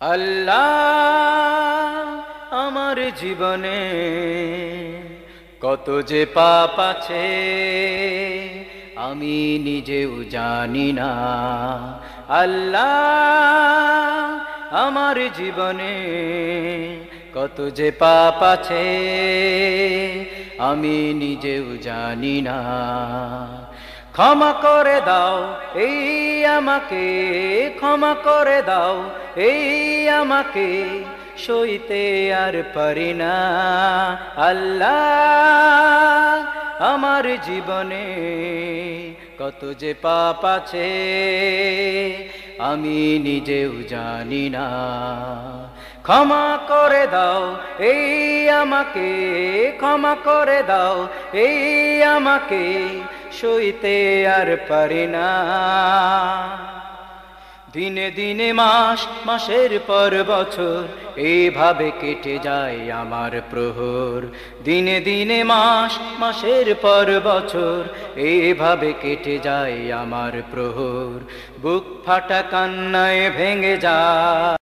আল্লাহ আমার জীবনে কত যে পাপ আছে, আমি নিজেও জানি না। আল্লাহ আমার জীবনে কত যে পাপ আছে, আমি নিজেও জানি না। ক্ষমা করে দাও এই আমাকে ক্ষমা করে দাও, এই আমাকে সইতে আর পারি না। আল্লাহ আমার জীবনে কত যে পাপ আছে আমি নিজেও জানি না। ক্ষমা করে দাও, এই আমাকে, ক্ষমা করে দাও, এই আমাকে, সইতে আর পারি না। দিনে দিনে মাস, মাসের পর বছর এইভাবে কেটে যায় আমার প্রহর। দিনে দিনে মাস, মাসের পর বছর এইভাবে কেটে যায় আমার প্রহর। বুক ফাটা কান্নায় ভেঙে যায়।